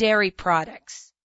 dairy products.